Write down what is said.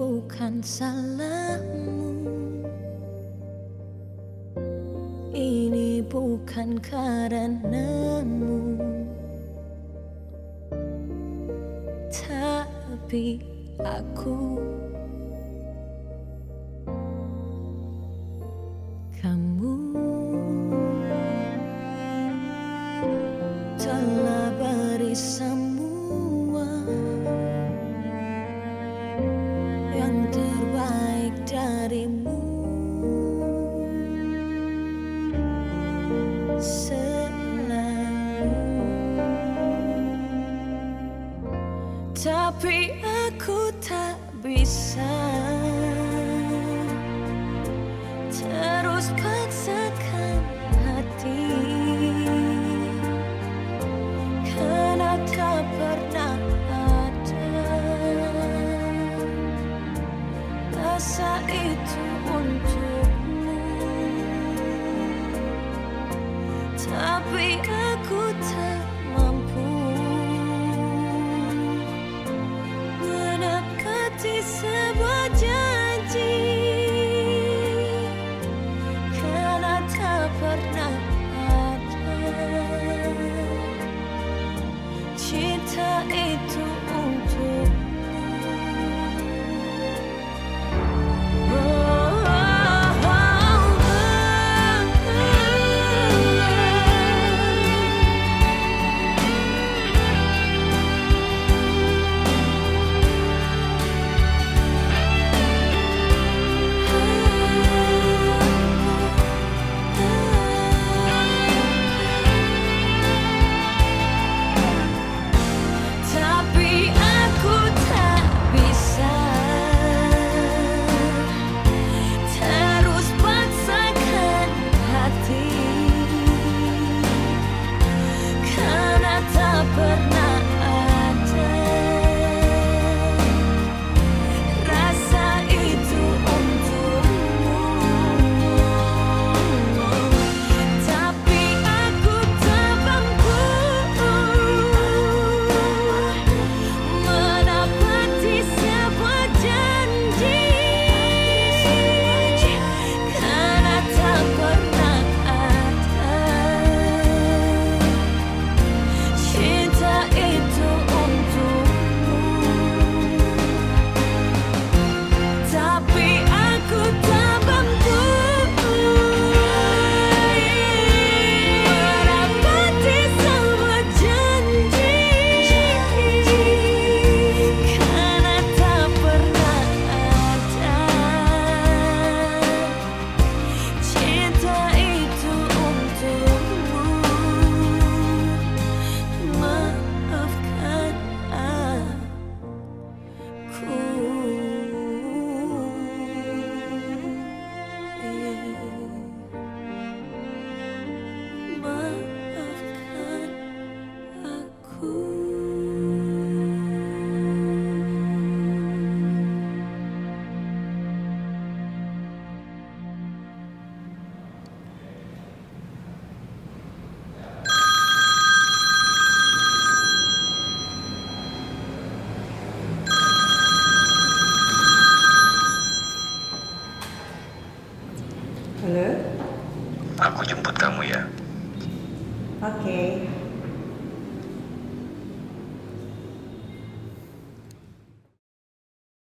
bukan salahmu. Ini bukan karenamu. Tapi aku Kamu. tapi aku tak bisa. Okay.